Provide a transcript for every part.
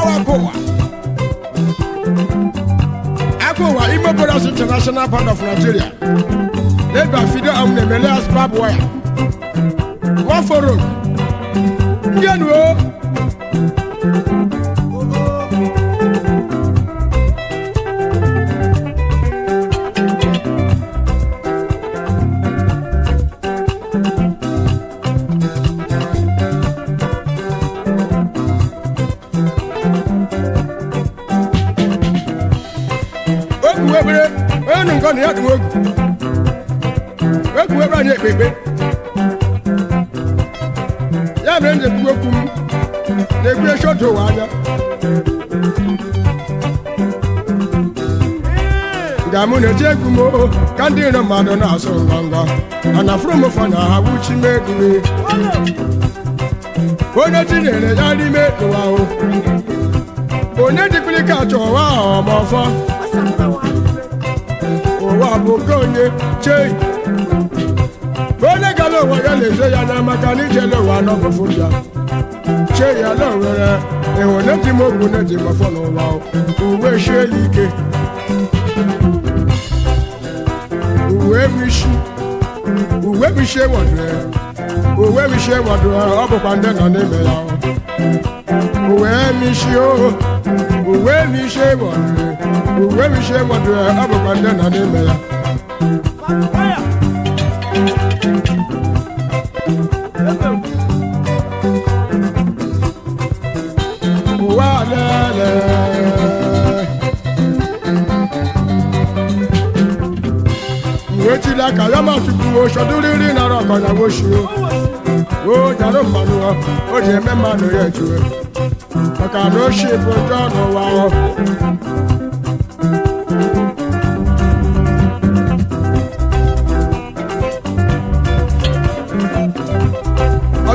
ọwa akụ ụwa akụ ụwa International Band of Nigeria led by Fido Awunemelias Babwaya Waforo ndị enuo ekpere enu nke ya dị m egwu egwu ebe anyị ekpe ekpe ya mere m ji okwu m na-ekwu echi otu ụwa anya ga-amụ na-eti egwu m ka ndị nọ mmadụ na-asụ ngwa ngwa mana fromfọ na ha wuchi m egwu onye tinyere ya n'ime ụwa onye jikwili ka chọwa ọma ọfọ ụwa bụ nke onye gara ụwa ya na-ezo ya na maka na ijele ụwa n'ọbụfụ ya ya na nwere ịhụna eji m ogwu na-eji n'ụwa uwe shie ike uwe bụ uwe owe michie gbadoro ọ bụkwa nọ n'ime ya owe owe ọ bụkwa nọ n'ime ya uwe o jaro mmanụ o ji eme mmanụ ya ejuwe maka na bụ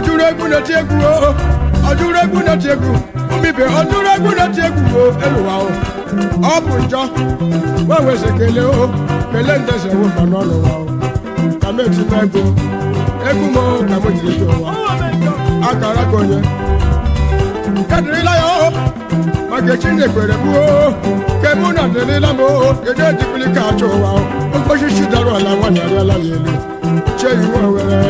ụjọ egwu na-eti egwu o ọjụrụ egwu na-eti egwu egwu na egwu o eluwa ọ ọ bụ njọ kelee kelee mmanụ ego egbumo kàwé jìrì tó wa akara gbọnyẹ. kẹdìrí láyọ̀ ó màgẹ̀tì ní ìpèrè bú ó kẹmú nà délé lámò ó kéde ìdíbìlì káàtó wa ó ó kó ṣíṣí dárò àlàwọ̀ ní àrí aláyé lè ṣé ìwọ wẹrẹ.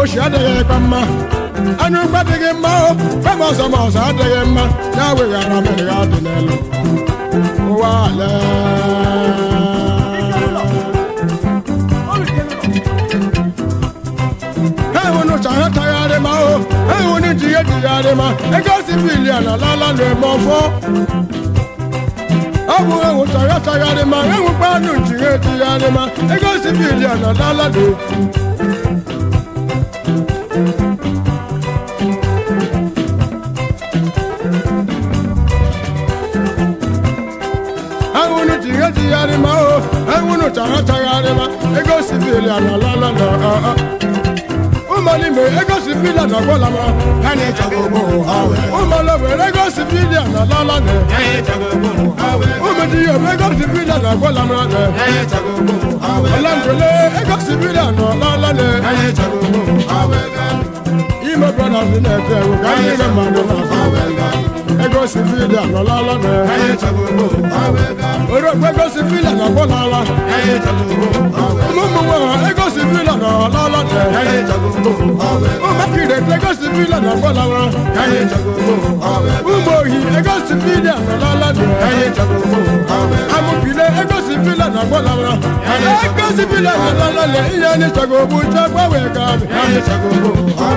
ó ṣe àdéhùn ẹ̀ka máa anụkwa adịghị mma o fema ọzọ ma ọzọ adịghị mma ya weghara mmiri adị n'elu ụwa ala enwunụcha ha tagharị ma o enwunu ji ihe jigharị ma ego si bilion alala na-eme ọfọ ọ bụ ewu tagharị ma enwukwa anụ nji ha etigharị ma ego si bilion alala na-ekwu la la la, Umalime egosi fi lana gbọ́lama. Ẹni jagogo awẹ. Umalowe egosi la la lana lálànà. Ẹni jagogo awẹ. Umadiyo egosi fi lana gbọ́lama. Ẹni jagogo awẹ. Ọlọ́ndúnlé egosi la la fi lana lálànà. Ẹni jagogo awẹ. Ime brọdasi na ẹgbẹ́ wo ká ní ẹgbẹ́ màdùn náà gbẹ́gọ́sì fi dànù lálọ́nà. Káyé tó gbogbo ọ̀wé ká. Oró gbẹ́gọ́sì fi dànù bọ́ lára. Káyé tó gbogbo ọ̀wé ká. Múmu wọ̀ ẹgọ́sì fi dànù lálọ́nà. Káyé tó gbogbo ọ̀wé ká. Múmu kiri ẹgọ́sì fi dànù bọ́ lára. Káyé tó gbogbo ọ̀wé ká. Múmu òyì ẹgọ́sì fi dànù lálọ́nà. Káyé tó gbogbo ọ̀wé ká. Amúkìlẹ̀ ẹgọ́sì fi dànù bọ́ lára. Ẹgọ́sì fi dànù lálọ́nà. Ìyá ni ṣàgòbù ṣàgbọ́wẹ̀ ká. Káyé tó gbogbo ká.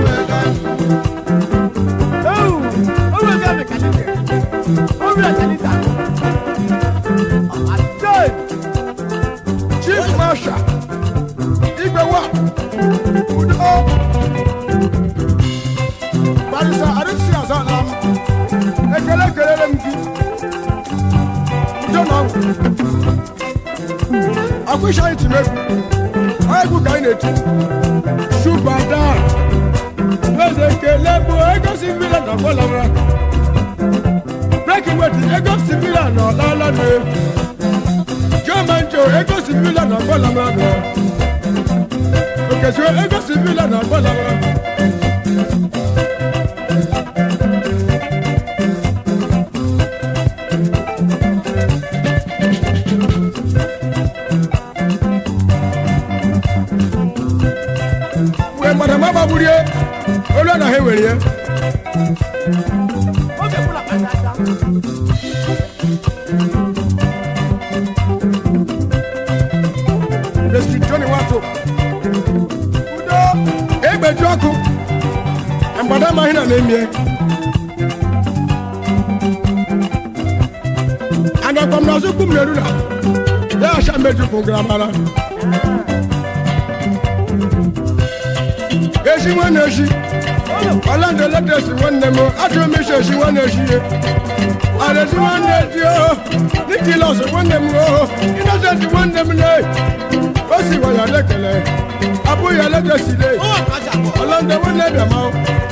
lórí ẹ̀jẹ̀ níta. Àdéhùn Chief Marshal Igbewa Udo Barisa Adesina Zana Ekele kelele nki Udo na ọgwụ. Akwụsị anyị tiri egwu, egwu ka anyị na-eti. Shubada, Eze Kelebu, Egosi Breaking with the ego sibila no la la no. German Joe ego sibila no bola bola. Okay, so ego sibila no bola bola. ne mie anakɔmna so kum nenu na yɛ ahyɛ mmɛtu fo nkramara esi wɔn na esi ɔlanda lɛtɛsi wɔn na mu ato mi hyɛ esi wɔn na esi yɛ adesi wɔn na esi o ne ti lɔsi wɔn na mu o inosɛnti wɔn na mu na osi wɔyɔ de kɛlɛ abo yɛ lɛtɛsi de ɔlanda wɔn na o. Oh.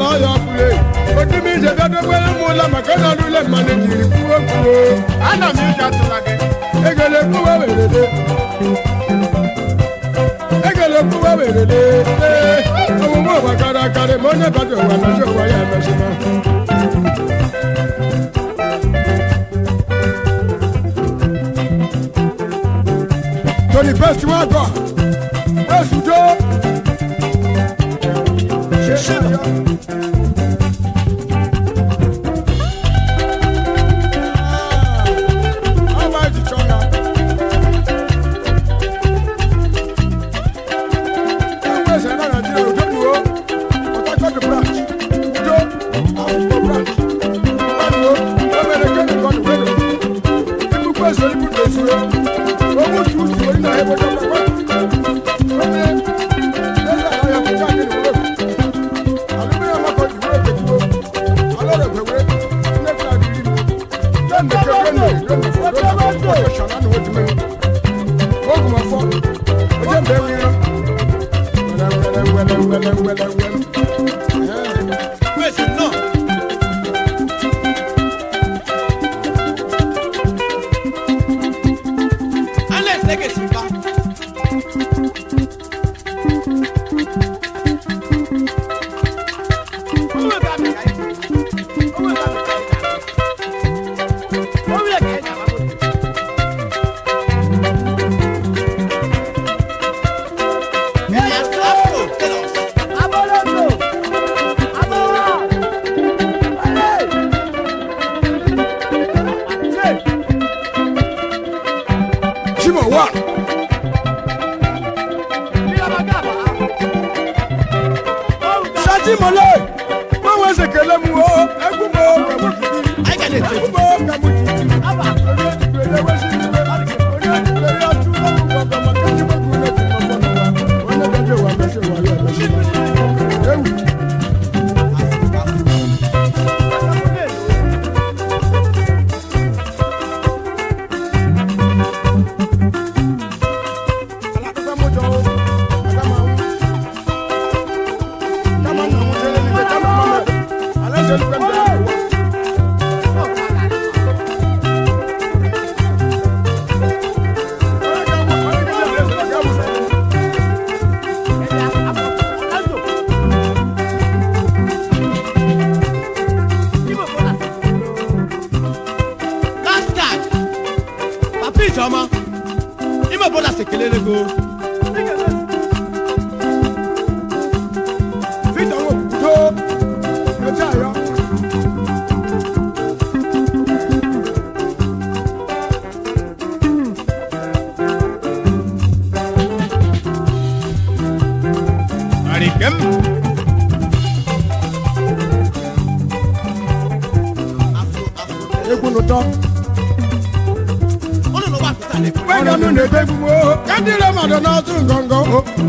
lọ́yọ̀ kule. Ojú mi ṣe dọ́dọ́ pé mú lọ́mọ kí lè mọ ní jìrì kúrò kúrò. Ánà mi jà tó lagẹ. Egele kúwé wèrèlé. Egele kúwé wèrèlé. Òun mú ọ̀bà kárakára mọ́ ní ìbàdí òwò àtàṣe òwò ayé àmẹ́sẹ̀ náà. Tony Best wa gbọ́, Best tó. fọ́ ọjọ́ bẹ̀rù yẹn.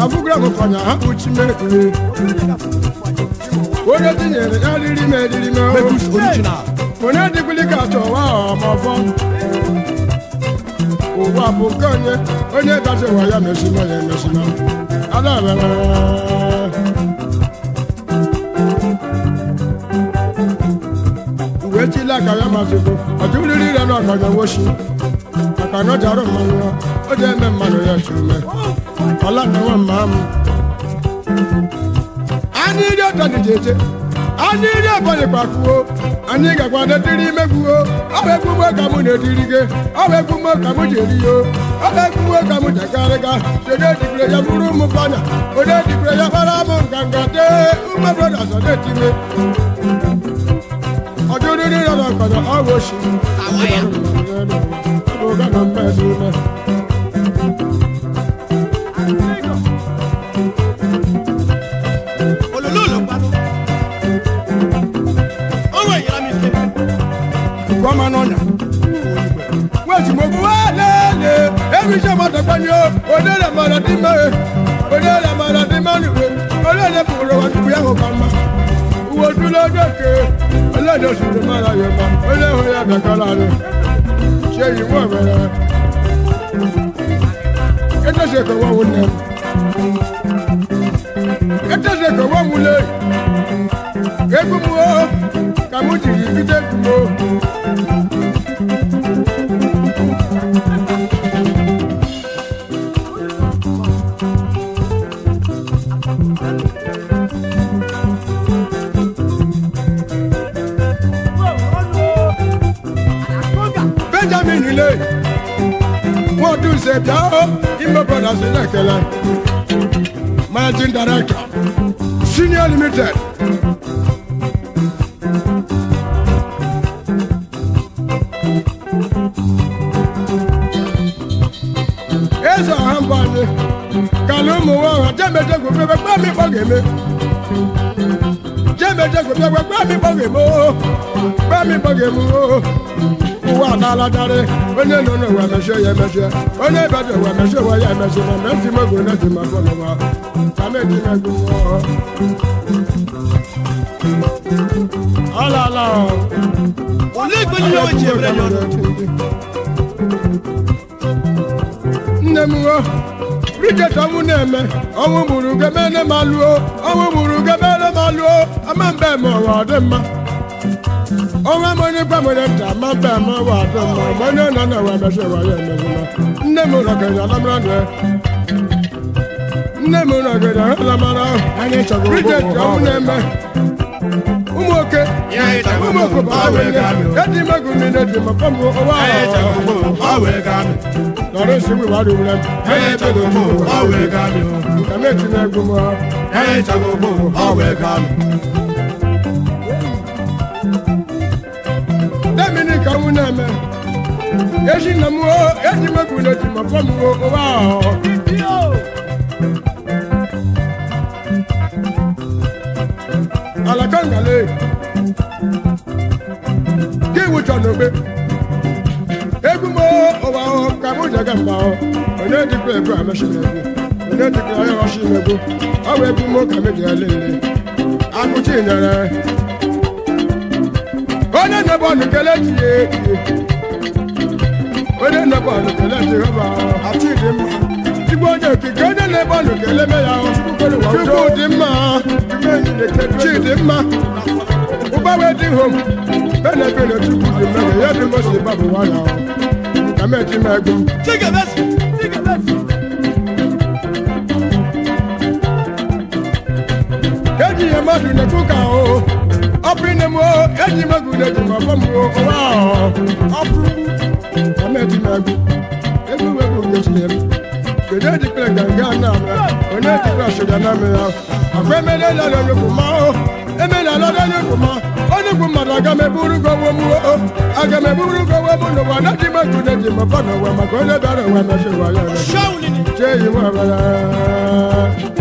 abúgbò àkọkànyà àkùchí mẹkùnrin ó lè tinyere ya riri mẹ riri mẹ o mo ní adigunlé kàtọ wá ọmọ fọ òwò àbùkọ yẹn ó ní ìdájọ wà ya mẹsìnà yẹn mẹsìnà alábẹrẹ. ìwé tí lákàyà máa ti kú ọdún rírí rẹ náà kàyà wọ́ṣù àkànná jàrọ̀ mọ́ wọn ó ọlọ́run wọn máa mú. a ní ilé ọ̀tọ̀ ní jẹjẹ a ní ilé ọ̀bọ̀dé pàkú o a ní gàgbọ́n adé dírí mẹ́kú o ọ̀bẹ gbogbo kàmú ní dírí ge ọ̀bẹ gbogbo kàmú jèrí o ọ̀bẹ gbogbo kàmú jẹ̀kárẹ́gá ṣèdè dìgbìlẹ̀ yẹ fúrú mú pààyà òde dìgbìlẹ̀ yẹ fara mú gàngàn dé umar broda sọdẹ ti mi. ọdún dídí rẹ̀ lọ́kọ̀dọ̀ ọ̀wọ́ ṣe. kọ́mọ́nọ́nà wọ́n ti mọ̀ bú wá lẹ́lẹ̀ ẹ̀mí ṣe máa dọ̀gbọ́n ni ó onílé mọ̀nà tí mọ̀ ẹ́ onílé mọ̀nà tí mọ̀ nìwé onílé kòkòrò wọn ti fúyàwó kan mọ́ ìwọ dúró dókè ọlọ́dẹ oṣù tó máa ra yẹn mọ́ oníhùn yẹn bẹ̀kọ́ láàrin ṣé ìwọ mẹ́rẹ̀ ẹ́ tó ṣe kọ́ wọ́n wọ́n náà. Ete se to wa mule. Egu mu o. Managing Director, Senior Limited. Esa hambane, kalumu wawa, jembe jengu pepe, kwa mi pogeme. Jembe jengu pepe, kwa mi pogemo, kwa mi pogemo wa n'ala dare onye nọ n'ụwa mechie ya emechie onye bede ụwa mechie wa ya emechie ma mgbe ntị megoro na ntị maka ọnụwa ka meji na-egbu nwa ọlala nne m nwa riket ọnwụ na-eme ọnwụ gburu gebe ne ma lụo ọnwụ gburu gebe ne ma lụo ama mbe ma ọwa ọ dị mma onwe m onye gbanwere ncha ma mbe m wa adụ mma mgbe onye nọ na wa emechi wa ya emezila nne m ụlọ gere alamara nụ nne m ụlọ gere alamara Bridget ọmụ na-eme ụmụ oke ụmụ oke bụ awele eji mego mmiri eji maka m ọwa nọrọ isi mgbe gbara ure m nka m etinye egwu m ha ka m na-eme eji na m eji m ebudo ji ma fọm owa ahụ alakangale gị wụcha n'ogbe egwu m ụwa ahụ ka m jaga mgba ahụ onye dịkwa egwu amachiri egbu onye dịkwa ya ọchị egbu ọ bụ egwu m ka m ji ele akụchi nyere onye na bọọlụ kelechi ya eji onye na bọọlụ kelechi rọba atịdị mma igwe onye okike onye na bọọlụ keleme ya chukwu dị mma chidi mma ụgbanwe dị hom benebele chukwu dị mma ya di dị mbosi babụ na. ahụ ka meji m egwu eji ya mmadụ na-ekwu ka ahụ ọpụrụ m enyi m egwu na-egwu ma ọbọ m ụwa ọpụrụ ọmeti m egwu egwu m egwu nke tinyere kedu ejikere ganga na onye ejikere ọsịga na mme ya akwa emere lọrọ onye bụ ma o emere lọrọ onye bụ ma onye bụ mmadụ aga m eburu gị onwe m o aga m eburu gị onwe m n'ụwa na ji m egwu na eji m ọba n'ụwa maka onye bịara ụwa na-achị ụwa ya jee yi nwa ya